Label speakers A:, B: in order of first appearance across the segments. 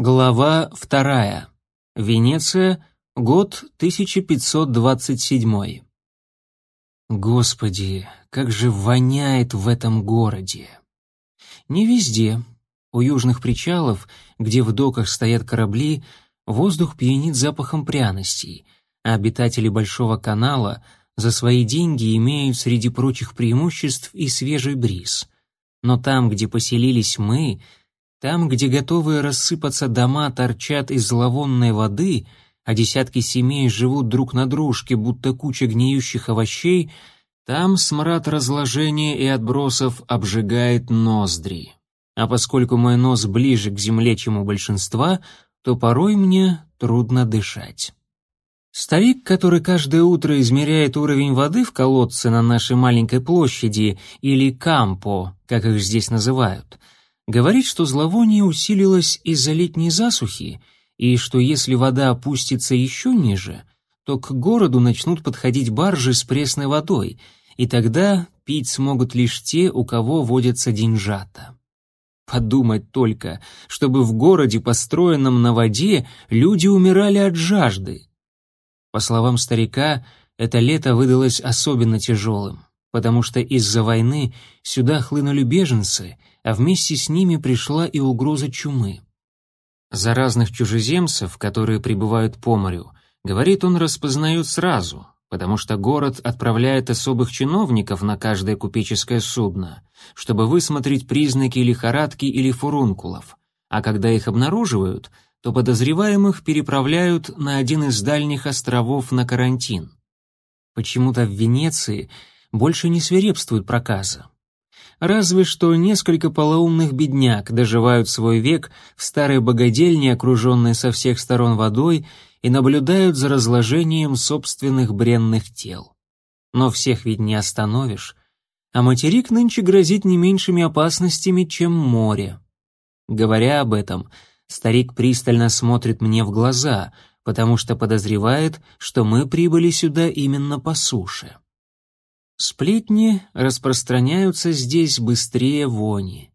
A: Глава вторая. Венеция, год 1527. Господи, как же воняет в этом городе. Не везде. У южных причалов, где в доках стоят корабли, воздух пьянит запахом пряностей, а обитатели Большого канала за свои деньги имеют среди прочих преимуществ и свежий бриз. Но там, где поселились мы, там, где готовые рассыпаться дома торчат из зловонной воды, а десятки семей живут друг на дружке, будто куча гниющих овощей, там смрад разложения и отбросов обжигает ноздри. А поскольку мой нос ближе к земле, чем у большинства, то порой мне трудно дышать. Старик, который каждое утро измеряет уровень воды в колодце на нашей маленькой площади, или кампо, как их здесь называют — Говорит, что зловоние усилилось из-за летней засухи, и что если вода опустится еще ниже, то к городу начнут подходить баржи с пресной водой, и тогда пить смогут лишь те, у кого водятся деньжата. Подумать только, чтобы в городе, построенном на воде, люди умирали от жажды. По словам старика, это лето выдалось особенно тяжелым, потому что из-за войны сюда хлынули беженцы — а вместе с ними пришла и угроза чумы. Заразных чужеземцев, которые прибывают по морю, говорит он, распознают сразу, потому что город отправляет особых чиновников на каждое купеческое судно, чтобы высмотреть признаки лихорадки или фурункулов, а когда их обнаруживают, то подозреваемых переправляют на один из дальних островов на карантин. Почему-то в Венеции больше не свирепствует проказа. Разве что несколько полоумных бедняк доживают свой век в старой богадельне, окруженной со всех сторон водой, и наблюдают за разложением собственных бренных тел. Но всех ведь не остановишь, а материк нынче грозит не меньшими опасностями, чем море. Говоря об этом, старик пристально смотрит мне в глаза, потому что подозревает, что мы прибыли сюда именно по суше. Сплетни распространяются здесь быстрее вони.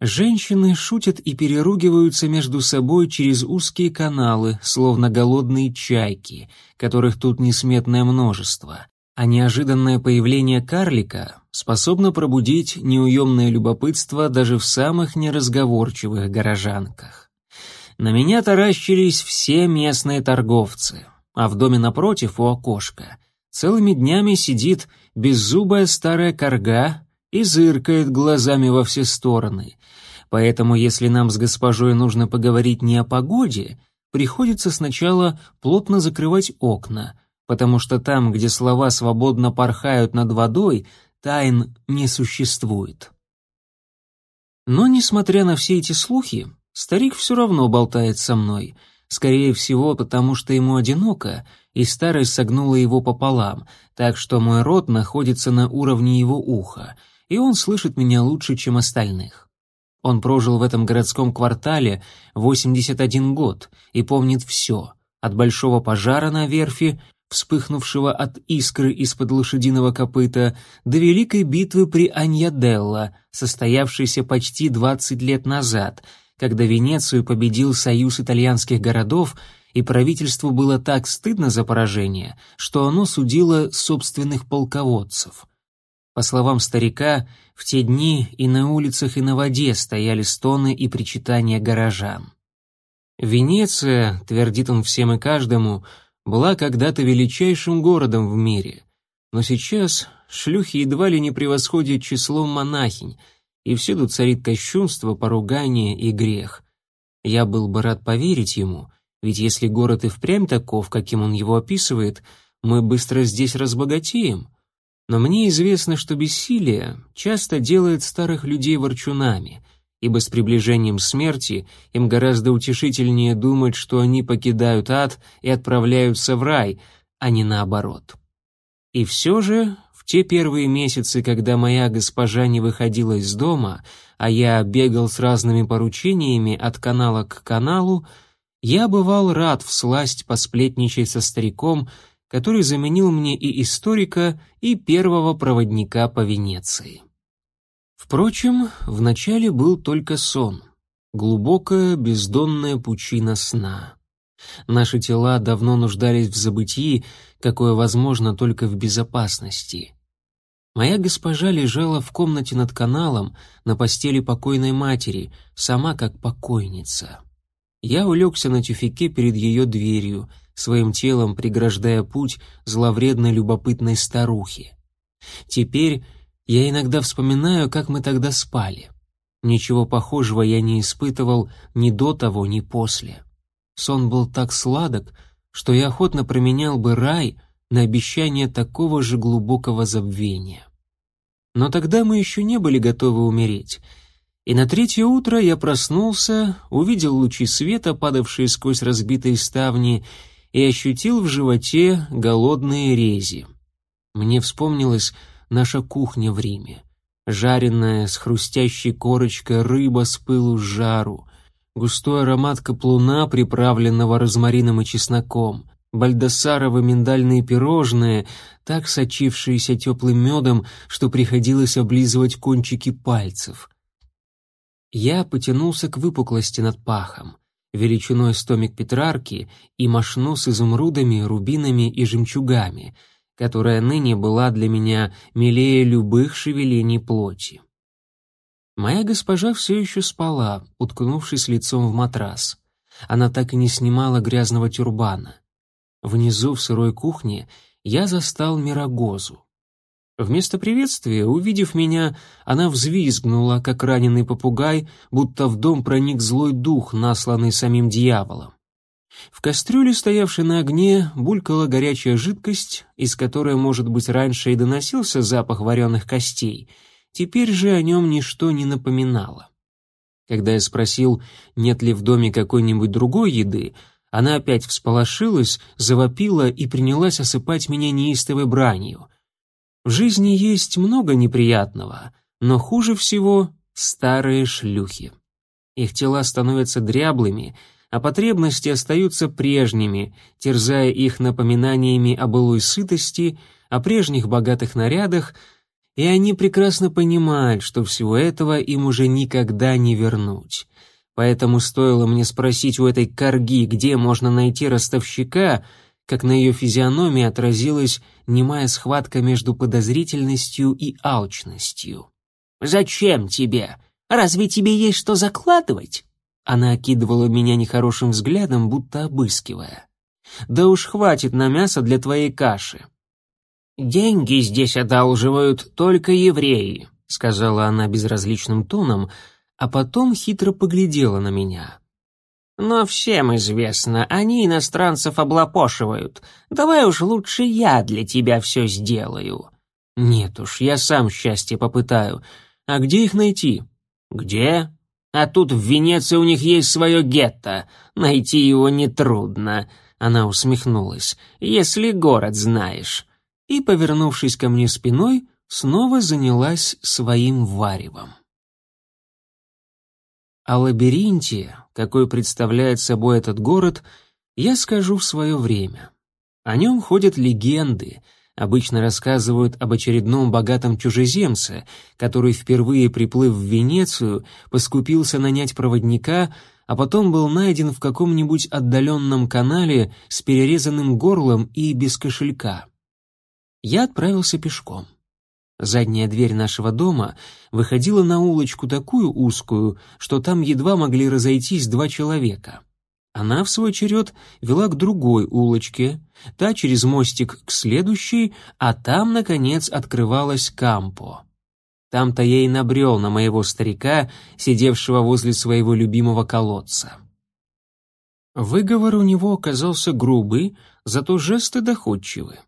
A: Женщины шутят и переругиваются между собой через узкие каналы, словно голодные чайки, которых тут несметное множество. А неожиданное появление карлика способно пробудить неуемное любопытство даже в самых неразговорчивых горожанках. На меня таращились все местные торговцы, а в доме напротив у окошка целыми днями сидит беззубая старая корга и зыркает глазами во все стороны. Поэтому, если нам с госпожой нужно поговорить не о погоде, приходится сначала плотно закрывать окна, потому что там, где слова свободно порхают над водой, тайн не существует. Но, несмотря на все эти слухи, старик все равно болтает со мной — Скорее всего, потому что ему одиноко, и старость согнула его пополам, так что мой рот находится на уровне его уха, и он слышит меня лучше, чем остальных. Он прожил в этом городском квартале 81 год и помнит все, от большого пожара на верфи, вспыхнувшего от искры из-под лошадиного копыта, до великой битвы при Аньяделла, состоявшейся почти 20 лет назад — когда Венецию победил союз итальянских городов, и правительству было так стыдно за поражение, что оно судило собственных полководцев. По словам старика, в те дни и на улицах, и на воде стояли стоны и причитания горожан. Венеция, твердит он всем и каждому, была когда-то величайшим городом в мире, но сейчас шлюхи едва ли не превосходят числом монахинь — и всюду царит кощунство, поругание и грех. Я был бы рад поверить ему, ведь если город и впрямь таков, каким он его описывает, мы быстро здесь разбогатеем. Но мне известно, что бессилие часто делает старых людей ворчунами, ибо с приближением смерти им гораздо утешительнее думать, что они покидают ад и отправляются в рай, а не наоборот. И все же те первые месяцы, когда моя госпожа не выходила из дома, а я бегал с разными поручениями от канала к каналу, я бывал рад всласть посплетничать со стариком, который заменил мне и историка, и первого проводника по Венеции. Впрочем, вначале был только сон. глубокая бездонная пучина сна. Наши тела давно нуждались в забытии, какое возможно только в безопасности. Моя госпожа лежала в комнате над каналом на постели покойной матери, сама как покойница. Я улегся на тюфяке перед ее дверью, своим телом преграждая путь зловредной любопытной старухе. Теперь я иногда вспоминаю, как мы тогда спали. Ничего похожего я не испытывал ни до того, ни после. Сон был так сладок, что я охотно променял бы рай на обещание такого же глубокого забвения. Но тогда мы еще не были готовы умереть. И на третье утро я проснулся, увидел лучи света, падавшие сквозь разбитые ставни, и ощутил в животе голодные рези. Мне вспомнилась наша кухня в Риме. Жареная с хрустящей корочкой рыба с пылу с жару, густой аромат каплуна, приправленного розмарином и чесноком, бальдасаровы миндальные пирожные, так сочившиеся теплым медом, что приходилось облизывать кончики пальцев. Я потянулся к выпуклости над пахом, величиной стомик Петрарки и мошну с изумрудами, рубинами и жемчугами, которая ныне была для меня милее любых шевелений плоти. Моя госпожа все еще спала, уткнувшись лицом в матрас. Она так и не снимала грязного тюрбана. Внизу в сырой кухне я застал Мирогозу. Вместо приветствия, увидев меня, она взвизгнула, как раненый попугай, будто в дом проник злой дух, насланный самим дьяволом. В кастрюле, стоявшей на огне, булькала горячая жидкость, из которой, может быть, раньше и доносился запах вареных костей — Теперь же о нем ничто не напоминало. Когда я спросил, нет ли в доме какой-нибудь другой еды, она опять всполошилась, завопила и принялась осыпать меня неистовой бранью. В жизни есть много неприятного, но хуже всего старые шлюхи. Их тела становятся дряблыми, а потребности остаются прежними, терзая их напоминаниями о былой сытости, о прежних богатых нарядах, и они прекрасно понимают, что всего этого им уже никогда не вернуть. Поэтому стоило мне спросить у этой корги, где можно найти ростовщика, как на ее физиономии отразилась немая схватка между подозрительностью и алчностью. «Зачем тебе? Разве тебе есть что закладывать?» Она окидывала меня нехорошим взглядом, будто обыскивая. «Да уж хватит на мясо для твоей каши. «Деньги здесь одалживают только евреи», — сказала она безразличным тоном, а потом хитро поглядела на меня. «Но всем известно, они иностранцев облапошивают. Давай уж лучше я для тебя все сделаю». «Нет уж, я сам счастье попытаю. А где их найти?» «Где?» «А тут в Венеции у них есть свое гетто. Найти его нетрудно», — она усмехнулась, — «если город знаешь» и, повернувшись ко мне спиной, снова занялась своим варевом. О лабиринте, какой представляет собой этот город, я скажу в свое время. О нем ходят легенды, обычно рассказывают об очередном богатом чужеземце, который, впервые приплыв в Венецию, поскупился нанять проводника, а потом был найден в каком-нибудь отдаленном канале с перерезанным горлом и без кошелька я отправился пешком. Задняя дверь нашего дома выходила на улочку такую узкую, что там едва могли разойтись два человека. Она, в свой черед, вела к другой улочке, та через мостик к следующей, а там, наконец, открывалась Кампо. Там-то я и набрел на моего старика, сидевшего возле своего любимого колодца. Выговор у него оказался грубый, зато жесты доходчивы.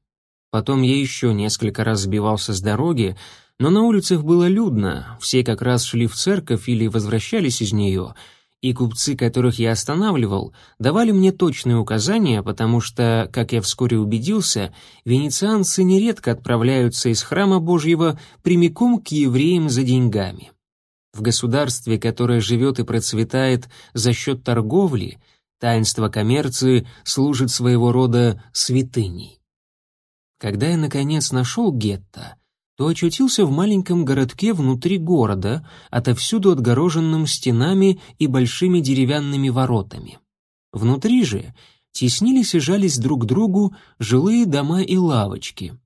A: Потом я еще несколько раз сбивался с дороги, но на улицах было людно, все как раз шли в церковь или возвращались из нее, и купцы, которых я останавливал, давали мне точные указания, потому что, как я вскоре убедился, венецианцы нередко отправляются из храма Божьего прямиком к евреям за деньгами. В государстве, которое живет и процветает за счет торговли, таинство коммерции служит своего рода святыней. Когда я, наконец, нашел гетто, то очутился в маленьком городке внутри города, отовсюду отгороженным стенами и большими деревянными воротами. Внутри же теснились и жались друг к другу жилые дома и лавочки.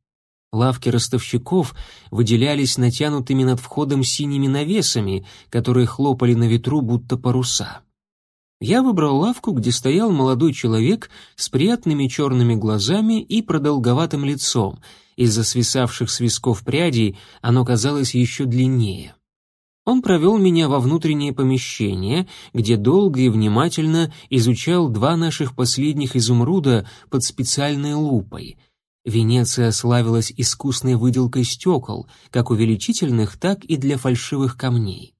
A: Лавки ростовщиков выделялись натянутыми над входом синими навесами, которые хлопали на ветру будто паруса. Я выбрал лавку, где стоял молодой человек с приятными черными глазами и продолговатым лицом. Из-за свисавших с висков прядей оно казалось еще длиннее. Он провел меня во внутреннее помещение, где долго и внимательно изучал два наших последних изумруда под специальной лупой. Венеция славилась искусной выделкой стекол, как увеличительных, так и для фальшивых камней.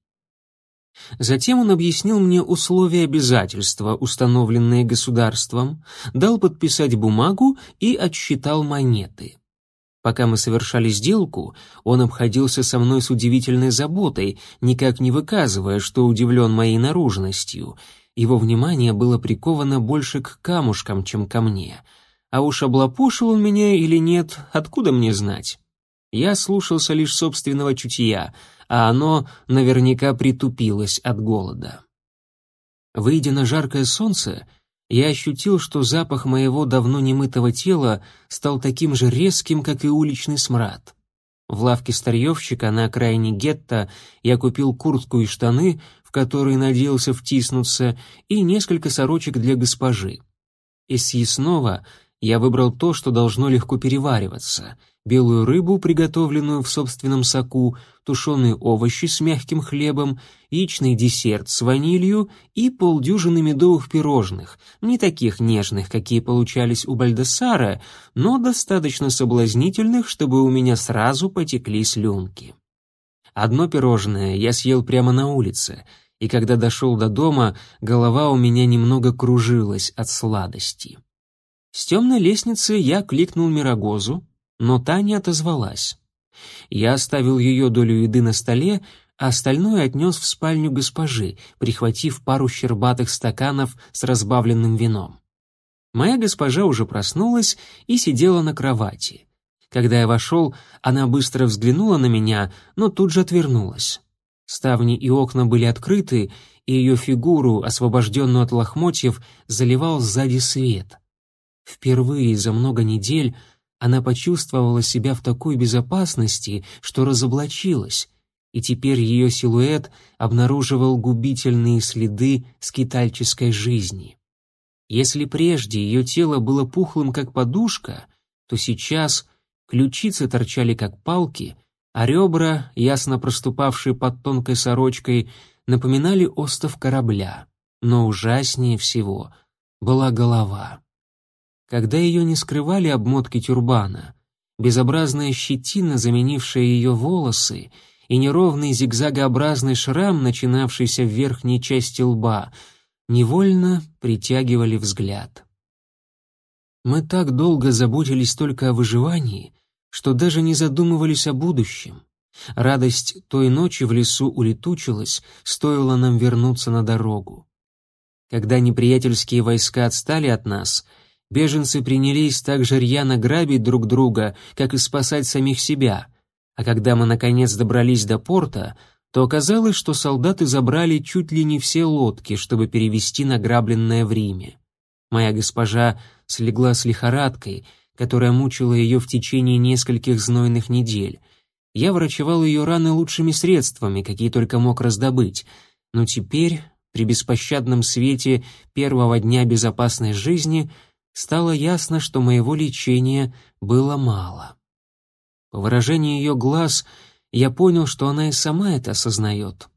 A: Затем он объяснил мне условия обязательства, установленные государством, дал подписать бумагу и отсчитал монеты. Пока мы совершали сделку, он обходился со мной с удивительной заботой, никак не выказывая, что удивлен моей наружностью. Его внимание было приковано больше к камушкам, чем ко мне. А уж облапошил он меня или нет, откуда мне знать? Я слушался лишь собственного чутья, а оно наверняка притупилось от голода. Выйдя на жаркое солнце, я ощутил, что запах моего давно немытого тела стал таким же резким, как и уличный смрад. В лавке старьевщика на окраине гетто я купил куртку и штаны, в которые надеялся втиснуться, и несколько сорочек для госпожи. Из съестного я выбрал то, что должно легко перевариваться — белую рыбу, приготовленную в собственном соку, тушеные овощи с мягким хлебом, яичный десерт с ванилью и полдюжины медовых пирожных, не таких нежных, какие получались у Бальдессара, но достаточно соблазнительных, чтобы у меня сразу потекли слюнки. Одно пирожное я съел прямо на улице, и когда дошел до дома, голова у меня немного кружилась от сладости. С темной лестницы я кликнул Мирогозу, но та не отозвалась. Я оставил ее долю еды на столе, а остальное отнес в спальню госпожи, прихватив пару щербатых стаканов с разбавленным вином. Моя госпожа уже проснулась и сидела на кровати. Когда я вошел, она быстро взглянула на меня, но тут же отвернулась. Ставни и окна были открыты, и ее фигуру, освобожденную от лохмотьев, заливал сзади свет. Впервые за много недель она почувствовала себя в такой безопасности, что разоблачилась, и теперь ее силуэт обнаруживал губительные следы скитальческой жизни. Если прежде ее тело было пухлым, как подушка, то сейчас ключицы торчали, как палки, а ребра, ясно проступавшие под тонкой сорочкой, напоминали остов корабля. Но ужаснее всего была голова когда ее не скрывали обмотки тюрбана, безобразная щетина, заменившая ее волосы, и неровный зигзагообразный шрам, начинавшийся в верхней части лба, невольно притягивали взгляд. Мы так долго заботились только о выживании, что даже не задумывались о будущем. Радость той ночи в лесу улетучилась, стоило нам вернуться на дорогу. Когда неприятельские войска отстали от нас — Беженцы принялись так же рьяно грабить друг друга, как и спасать самих себя. А когда мы наконец добрались до порта, то оказалось, что солдаты забрали чуть ли не все лодки, чтобы перевести награбленное в Риме. Моя госпожа слегла с лихорадкой, которая мучила ее в течение нескольких знойных недель. Я врачевал ее раны лучшими средствами, какие только мог раздобыть, но теперь, при беспощадном свете первого дня безопасной жизни, стало ясно, что моего лечения было мало. По выражению ее глаз я понял, что она и сама это осознает.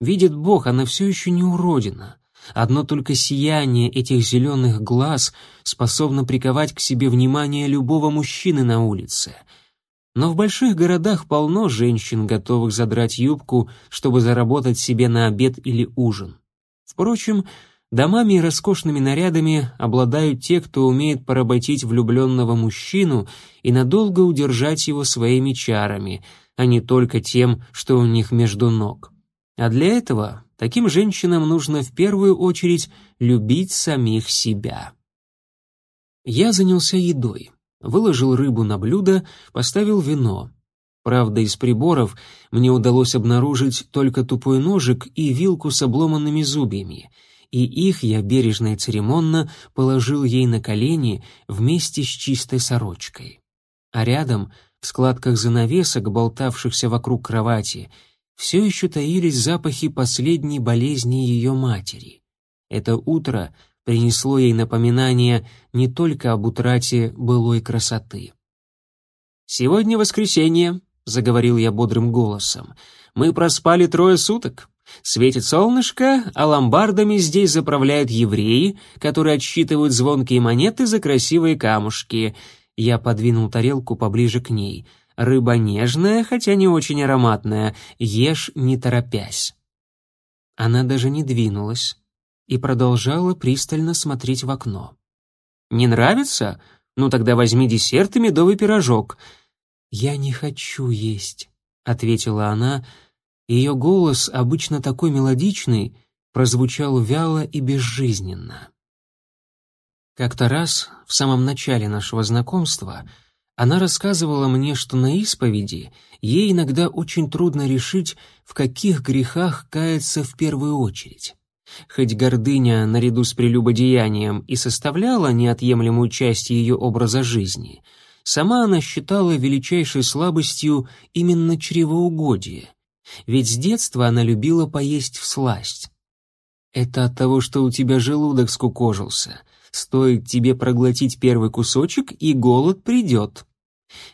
A: Видит Бог, она все еще не уродина. Одно только сияние этих зеленых глаз способно приковать к себе внимание любого мужчины на улице. Но в больших городах полно женщин, готовых задрать юбку, чтобы заработать себе на обед или ужин. Впрочем, Домами и роскошными нарядами обладают те, кто умеет поработить влюбленного мужчину и надолго удержать его своими чарами, а не только тем, что у них между ног. А для этого таким женщинам нужно в первую очередь любить самих себя. Я занялся едой, выложил рыбу на блюдо, поставил вино. Правда, из приборов мне удалось обнаружить только тупой ножик и вилку с обломанными зубьями, и их я бережно и церемонно положил ей на колени вместе с чистой сорочкой. А рядом, в складках занавесок, болтавшихся вокруг кровати, все еще таились запахи последней болезни ее матери. Это утро принесло ей напоминание не только об утрате былой красоты. «Сегодня воскресенье», — заговорил я бодрым голосом. «Мы проспали трое суток. Светит солнышко, а ломбардами здесь заправляют евреи, которые отсчитывают звонкие монеты за красивые камушки». Я подвинул тарелку поближе к ней. «Рыба нежная, хотя не очень ароматная. Ешь, не торопясь». Она даже не двинулась и продолжала пристально смотреть в окно. «Не нравится? Ну тогда возьми десерт и медовый пирожок. «Я не хочу есть», — ответила она. Ее голос, обычно такой мелодичный, прозвучал вяло и безжизненно. Как-то раз, в самом начале нашего знакомства, она рассказывала мне, что на исповеди ей иногда очень трудно решить, в каких грехах каяться в первую очередь. Хоть гордыня, наряду с прелюбодеянием, и составляла неотъемлемую часть ее образа жизни — Сама она считала величайшей слабостью именно чревоугодие, ведь с детства она любила поесть всласть. Это от того, что у тебя желудок скукожился. Стоит тебе проглотить первый кусочек, и голод придет.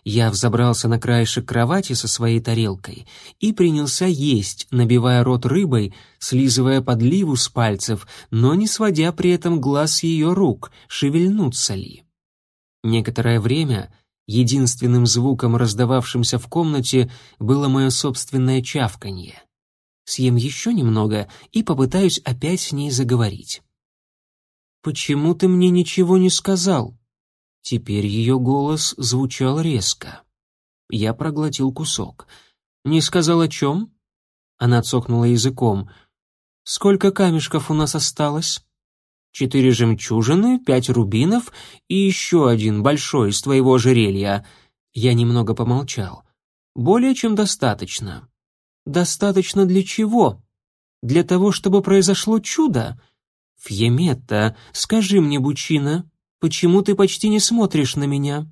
A: Я взобрался на краешек кровати со своей тарелкой и принялся есть, набивая рот рыбой, слизывая подливу с пальцев, но не сводя при этом глаз ее рук, шевельнуться ли. Некоторое время Единственным звуком, раздававшимся в комнате, было мое собственное чавканье. Съем еще немного и попытаюсь опять с ней заговорить. «Почему ты мне ничего не сказал?» Теперь ее голос звучал резко. Я проглотил кусок. «Не сказал о чем?» Она цокнула языком. «Сколько камешков у нас осталось?» Четыре жемчужины, пять рубинов и еще один большой из твоего ожерелья». Я немного помолчал. «Более чем достаточно». «Достаточно для чего? Для того, чтобы произошло чудо?» «Фьеметта, скажи мне, Бучина, почему ты почти не смотришь на меня?»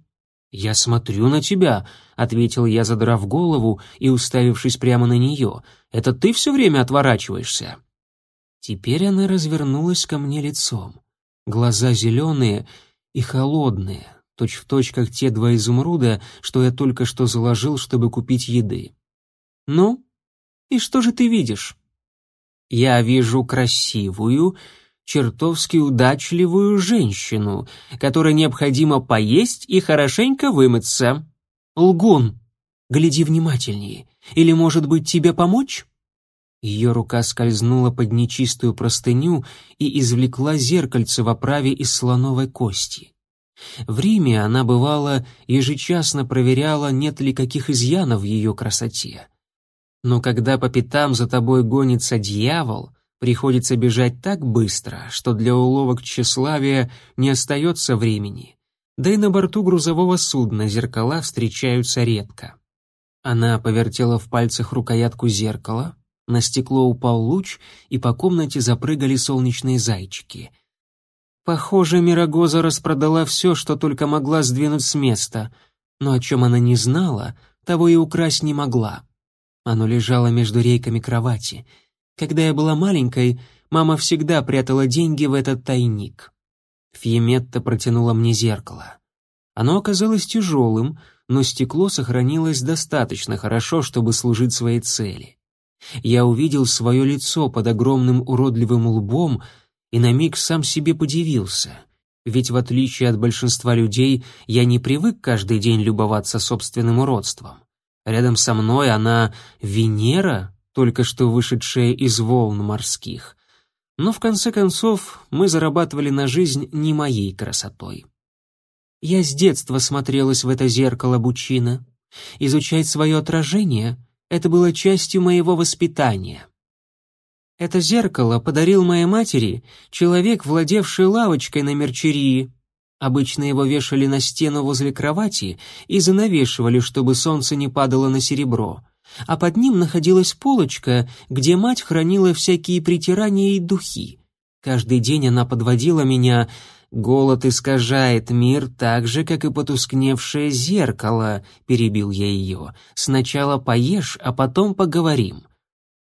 A: «Я смотрю на тебя», — ответил я, задрав голову и уставившись прямо на нее. «Это ты все время отворачиваешься?» Теперь она развернулась ко мне лицом. Глаза зеленые и холодные, точь-в-точь, точь, как те два изумруда, что я только что заложил, чтобы купить еды. «Ну, и что же ты видишь?» «Я вижу красивую, чертовски удачливую женщину, которой необходимо поесть и хорошенько вымыться. Лгун, гляди внимательнее. Или, может быть, тебе помочь?» Ее рука скользнула под нечистую простыню и извлекла зеркальце в оправе из слоновой кости. В Риме она, бывало, ежечасно проверяла, нет ли каких изъянов в ее красоте. Но когда по пятам за тобой гонится дьявол, приходится бежать так быстро, что для уловок тщеславия не остается времени. Да и на борту грузового судна зеркала встречаются редко. Она повертела в пальцах рукоятку зеркала, на стекло упал луч, и по комнате запрыгали солнечные зайчики. Похоже, Мирагоза распродала все, что только могла сдвинуть с места, но о чем она не знала, того и украсть не могла. Оно лежало между рейками кровати. Когда я была маленькой, мама всегда прятала деньги в этот тайник. Фьеметта протянула мне зеркало. Оно оказалось тяжелым, но стекло сохранилось достаточно хорошо, чтобы служить своей цели. Я увидел свое лицо под огромным уродливым лбом и на миг сам себе подивился. Ведь в отличие от большинства людей, я не привык каждый день любоваться собственным уродством. Рядом со мной она Венера, только что вышедшая из волн морских. Но в конце концов мы зарабатывали на жизнь не моей красотой. Я с детства смотрелась в это зеркало Бучина. Изучать свое отражение — это было частью моего воспитания. Это зеркало подарил моей матери человек, владевший лавочкой на Мерчерии. Обычно его вешали на стену возле кровати и занавешивали, чтобы солнце не падало на серебро. А под ним находилась полочка, где мать хранила всякие притирания и духи. Каждый день она подводила меня «Голод искажает мир так же, как и потускневшее зеркало», — перебил я ее. «Сначала поешь, а потом поговорим».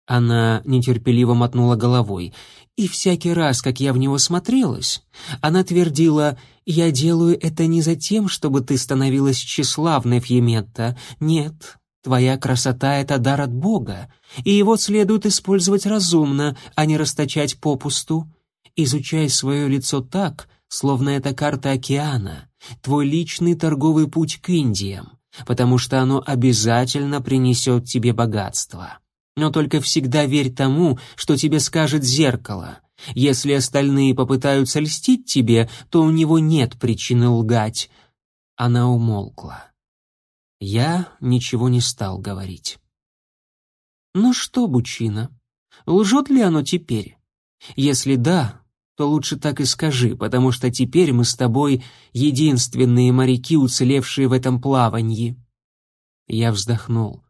A: Она нетерпеливо мотнула головой. И всякий раз, как я в него смотрелась, она твердила «Я делаю это не за тем, чтобы ты становилась тщеславной, Фьеметта. Нет, твоя красота — это дар от Бога, и его следует использовать разумно, а не расточать попусту. Изучай свое лицо так, словно это карта океана, твой личный торговый путь к Индиям, потому что оно обязательно принесет тебе богатство. Но только всегда верь тому, что тебе скажет зеркало — если остальные попытаются льстить тебе, то у него нет причины лгать». Она умолкла. Я ничего не стал говорить. «Ну что, Бучина, лжет ли оно теперь? Если да, то лучше так и скажи, потому что теперь мы с тобой единственные моряки, уцелевшие в этом плавании». Я вздохнул.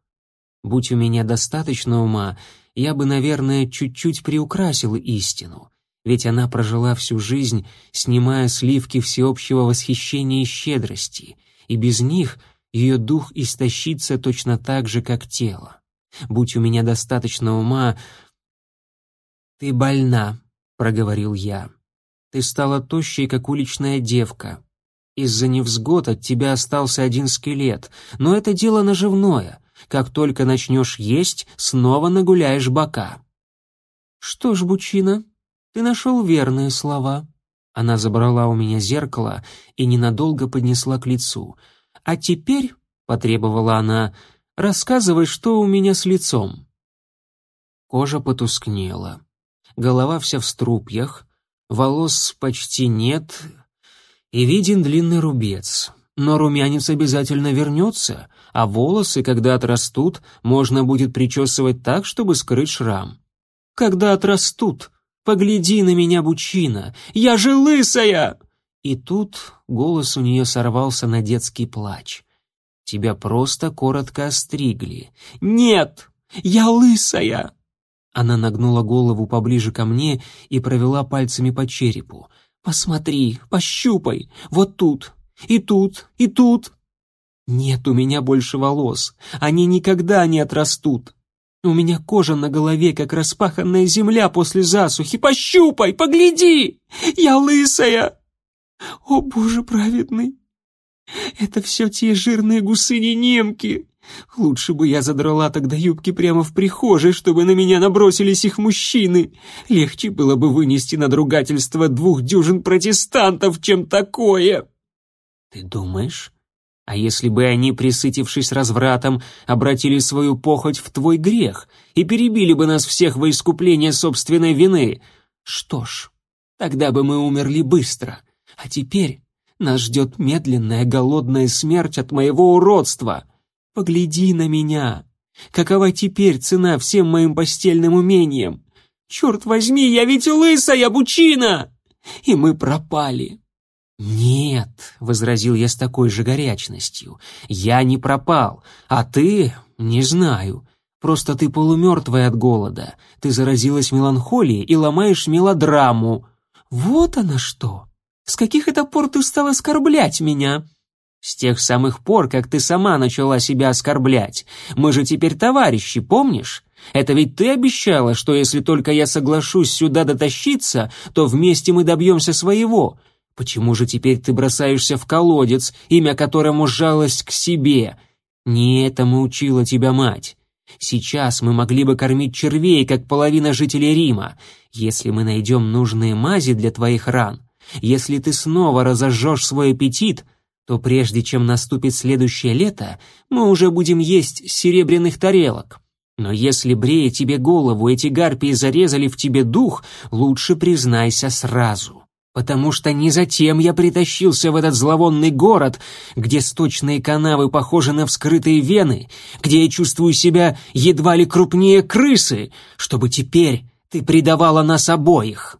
A: Будь у меня достаточно ума, я бы, наверное, чуть-чуть приукрасил истину, ведь она прожила всю жизнь, снимая сливки всеобщего восхищения и щедрости, и без них ее дух истощится точно так же, как тело. Будь у меня достаточно ума... «Ты больна», — проговорил я. «Ты стала тощей, как уличная девка. Из-за невзгод от тебя остался один скелет, но это дело наживное. Как только начнешь есть, снова нагуляешь бока». «Что ж, Бучина, ты нашел верные слова». Она забрала у меня зеркало и ненадолго поднесла к лицу. «А теперь», — потребовала она, — «рассказывай, что у меня с лицом». Кожа потускнела, голова вся в струпьях, волос почти нет, и виден длинный рубец. Но румянец обязательно вернется, а волосы, когда отрастут, можно будет причесывать так, чтобы скрыть шрам. Когда отрастут, погляди на меня, Бучина, я же лысая!» И тут голос у нее сорвался на детский плач. «Тебя просто коротко остригли». «Нет, я лысая!» Она нагнула голову поближе ко мне и провела пальцами по черепу. «Посмотри, пощупай, вот тут, и тут, и тут. Нет у меня больше волос, они никогда не отрастут. У меня кожа на голове, как распаханная земля после засухи. Пощупай, погляди! Я лысая! О, Боже праведный! Это все те жирные гусыни-немки. Лучше бы я задрала тогда юбки прямо в прихожей, чтобы на меня набросились их мужчины. Легче было бы вынести надругательство двух дюжин протестантов, чем такое. Ты думаешь? А если бы они, присытившись развратом, обратили свою похоть в твой грех и перебили бы нас всех во искупление собственной вины? Что ж, тогда бы мы умерли быстро. А теперь нас ждет медленная голодная смерть от моего уродства. Погляди на меня. Какова теперь цена всем моим постельным умениям? Черт возьми, я ведь лысая бучина! И мы пропали. «Нет», — возразил я с такой же горячностью, — «я не пропал, а ты, не знаю. Просто ты полумертвая от голода, ты заразилась меланхолией и ломаешь мелодраму». «Вот она что! С каких это пор ты стал оскорблять меня?» «С тех самых пор, как ты сама начала себя оскорблять. Мы же теперь товарищи, помнишь? Это ведь ты обещала, что если только я соглашусь сюда дотащиться, то вместе мы добьемся своего. Почему же теперь ты бросаешься в колодец, имя которому жалость к себе? Не этому учила тебя мать. Сейчас мы могли бы кормить червей, как половина жителей Рима, если мы найдем нужные мази для твоих ран. Если ты снова разожжешь свой аппетит, то прежде чем наступит следующее лето, мы уже будем есть серебряных тарелок. Но если, брея тебе голову, эти гарпии зарезали в тебе дух, лучше признайся сразу потому что не затем я притащился в этот зловонный город, где сточные канавы похожи на вскрытые вены, где я чувствую себя едва ли крупнее крысы, чтобы теперь ты предавала нас обоих.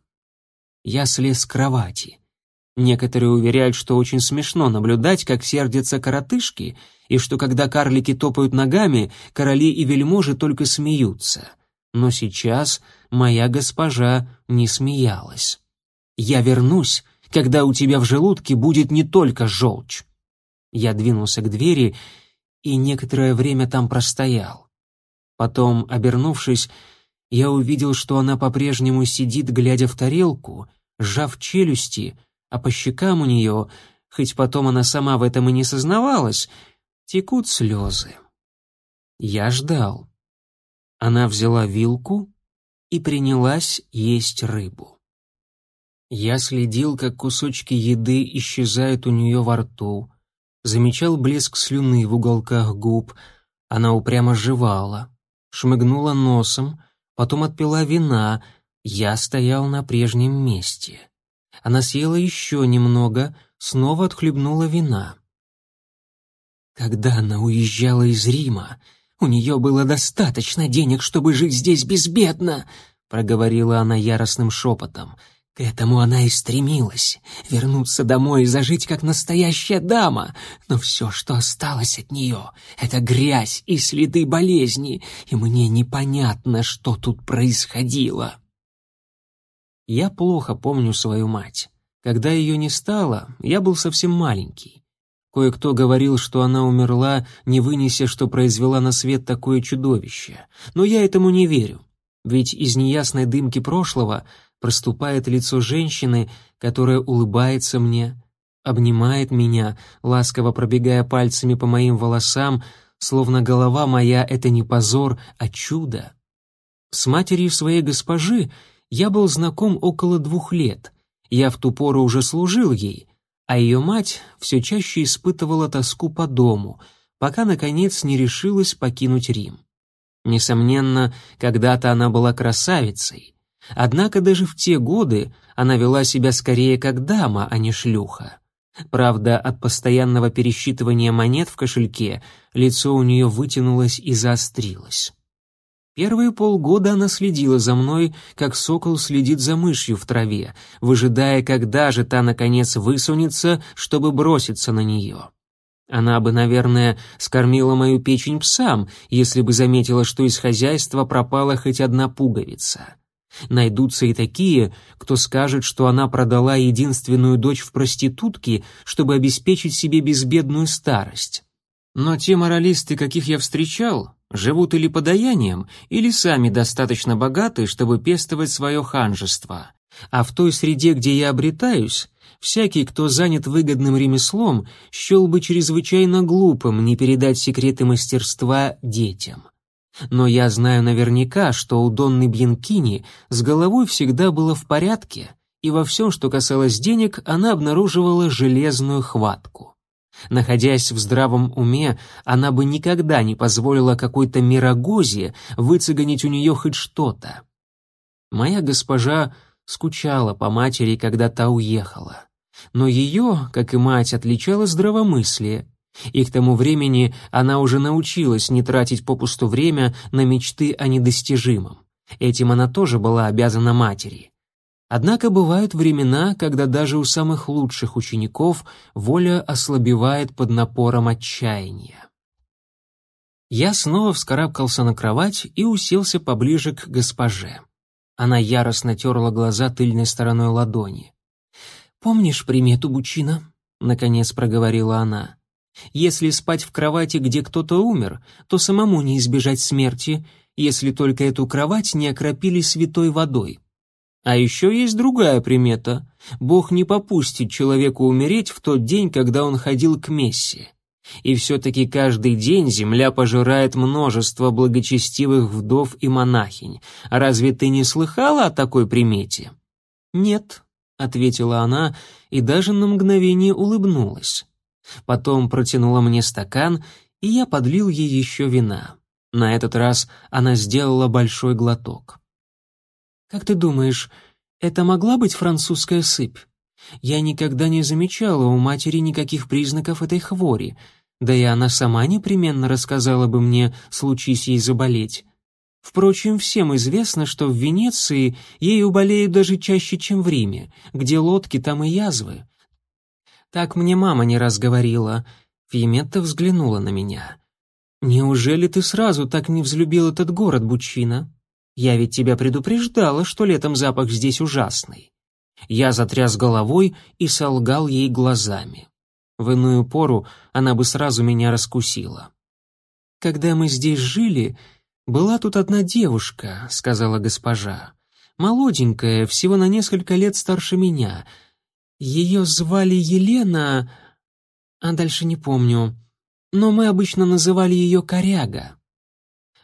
A: Я слез с кровати. Некоторые уверяют, что очень смешно наблюдать, как сердятся коротышки, и что когда карлики топают ногами, короли и вельможи только смеются. Но сейчас моя госпожа не смеялась. «Я вернусь, когда у тебя в желудке будет не только желчь». Я двинулся к двери и некоторое время там простоял. Потом, обернувшись, я увидел, что она по-прежнему сидит, глядя в тарелку, сжав челюсти, а по щекам у нее, хоть потом она сама в этом и не сознавалась, текут слезы. Я ждал. Она взяла вилку и принялась есть рыбу. Я следил, как кусочки еды исчезают у нее во рту, замечал блеск слюны в уголках губ, она упрямо жевала, шмыгнула носом, потом отпила вина, я стоял на прежнем месте. Она съела еще немного, снова отхлебнула вина. Когда она уезжала из Рима, у нее было достаточно денег, чтобы жить здесь безбедно, проговорила она яростным шепотом. К этому она и стремилась — вернуться домой и зажить как настоящая дама. Но все, что осталось от нее, — это грязь и следы болезни, и мне непонятно, что тут происходило. Я плохо помню свою мать. Когда ее не стало, я был совсем маленький. Кое-кто говорил, что она умерла, не вынеся, что произвела на свет такое чудовище. Но я этому не верю. Ведь из неясной дымки прошлого проступает лицо женщины, которая улыбается мне, обнимает меня, ласково пробегая пальцами по моим волосам, словно голова моя — это не позор, а чудо. С матерью своей госпожи я был знаком около двух лет. Я в ту пору уже служил ей, а ее мать все чаще испытывала тоску по дому, пока, наконец, не решилась покинуть Рим. Несомненно, когда-то она была красавицей, однако даже в те годы она вела себя скорее как дама, а не шлюха. Правда, от постоянного пересчитывания монет в кошельке лицо у нее вытянулось и заострилось. Первые полгода она следила за мной, как сокол следит за мышью в траве, выжидая, когда же та, наконец, высунется, чтобы броситься на нее. Она бы, наверное, скормила мою печень псам, если бы заметила, что из хозяйства пропала хоть одна пуговица. Найдутся и такие, кто скажет, что она продала единственную дочь в проститутки, чтобы обеспечить себе безбедную старость. Но те моралисты, каких я встречал, живут или подаянием, или сами достаточно богаты, чтобы пестовать свое ханжество. А в той среде, где я обретаюсь, всякий, кто занят выгодным ремеслом, счел бы чрезвычайно глупым не передать секреты мастерства детям. Но я знаю наверняка, что у Донны Бьянкини с головой всегда было в порядке, и во всем, что касалось денег, она обнаруживала железную хватку. Находясь в здравом уме, она бы никогда не позволила какой-то мирогозе выцегонить у нее хоть что-то. Моя госпожа скучала по матери, когда та уехала. Но ее, как и мать, отличало здравомыслие, и к тому времени она уже научилась не тратить попусту время на мечты о недостижимом. Этим она тоже была обязана матери. Однако бывают времена, когда даже у самых лучших учеников воля ослабевает под напором отчаяния. Я снова вскарабкался на кровать и уселся поближе к госпоже. Она яростно терла глаза тыльной стороной ладони. «Помнишь примету Бучина?» — наконец проговорила она. «Если спать в кровати, где кто-то умер, то самому не избежать смерти, если только эту кровать не окропили святой водой». А еще есть другая примета. Бог не попустит человеку умереть в тот день, когда он ходил к мессе. И все-таки каждый день земля пожирает множество благочестивых вдов и монахинь. Разве ты не слыхала о такой примете? Нет, ответила она и даже на мгновение улыбнулась. Потом протянула мне стакан, и я подлил ей еще вина. На этот раз она сделала большой глоток. Как ты думаешь, это могла быть французская сыпь? Я никогда не замечала у матери никаких признаков этой хвори, да и она сама непременно рассказала бы мне, случись ей заболеть. Впрочем, всем известно, что в Венеции ею болеют даже чаще, чем в Риме, где лодки, там и язвы. Так мне мама не раз говорила. Фиеметта взглянула на меня. Неужели ты сразу так не взлюбил этот город, Бучина? Я ведь тебя предупреждала, что летом запах здесь ужасный. Я затряс головой и солгал ей глазами. В иную пору она бы сразу меня раскусила. Когда мы здесь жили, была тут одна девушка, сказала госпожа. Молоденькая, всего на несколько лет старше меня. Ее звали Елена, а дальше не помню. Но мы обычно называли ее Коряга.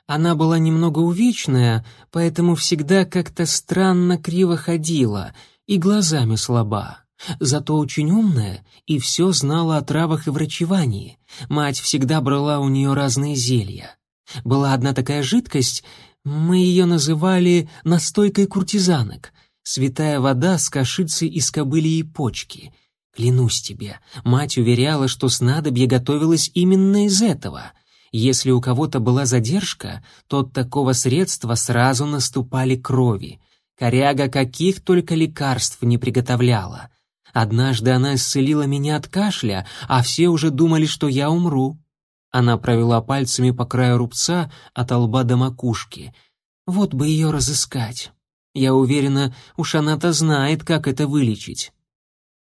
A: Она была немного увечная, поэтому всегда как-то странно криво ходила и глазами слаба. Зато очень умная и все знала о травах и врачевании. Мать всегда брала у нее разные зелья. Была одна такая жидкость, мы ее называли настойкой куртизанок. Святая вода с кашицей из кобыли почки. Клянусь тебе, мать уверяла, что снадобье готовилось именно из этого. Если у кого-то была задержка, то от такого средства сразу наступали крови. Коряга каких только лекарств не приготовляла. Однажды она исцелила меня от кашля, а все уже думали, что я умру. Она провела пальцами по краю рубца от лба до макушки. Вот бы ее разыскать. Я уверена, уж она-то знает, как это вылечить.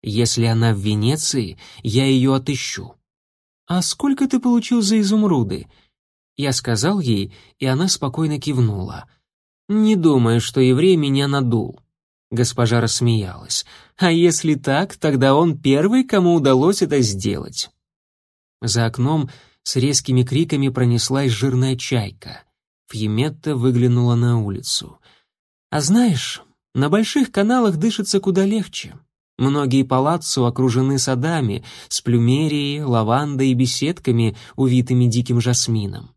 A: Если она в Венеции, я ее отыщу. А сколько ты получил за изумруды? Я сказал ей, и она спокойно кивнула. Не думаю, что еврей меня надул. Госпожа рассмеялась. «А если так, тогда он первый, кому удалось это сделать». За окном с резкими криками пронеслась жирная чайка. Фьеметта выглянула на улицу. «А знаешь, на больших каналах дышится куда легче. Многие палаццо окружены садами с плюмерией, лавандой и беседками, увитыми диким жасмином.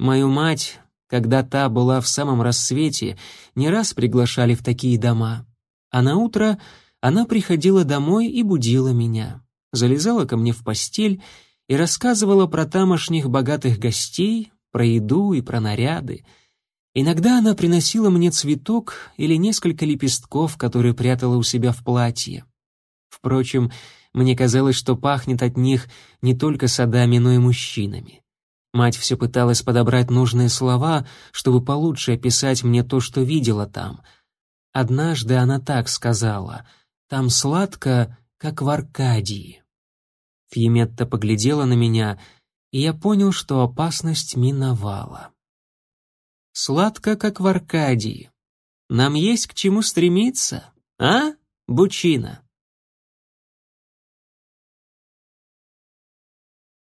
A: Мою мать, когда та была в самом рассвете, не раз приглашали в такие дома. А на утро она приходила домой и будила меня, залезала ко мне в постель и рассказывала про тамошних богатых гостей, про еду и про наряды. Иногда она приносила мне цветок или несколько лепестков, которые прятала у себя в платье. Впрочем, мне казалось, что пахнет от них не только садами, но и мужчинами. Мать все пыталась подобрать нужные слова, чтобы получше описать мне то, что видела там — Однажды она так сказала: "Там сладко, как в Аркадии". Фиеметта поглядела на меня, и я понял, что опасность миновала. Сладко, как в Аркадии. Нам есть к чему стремиться, а, Бучина?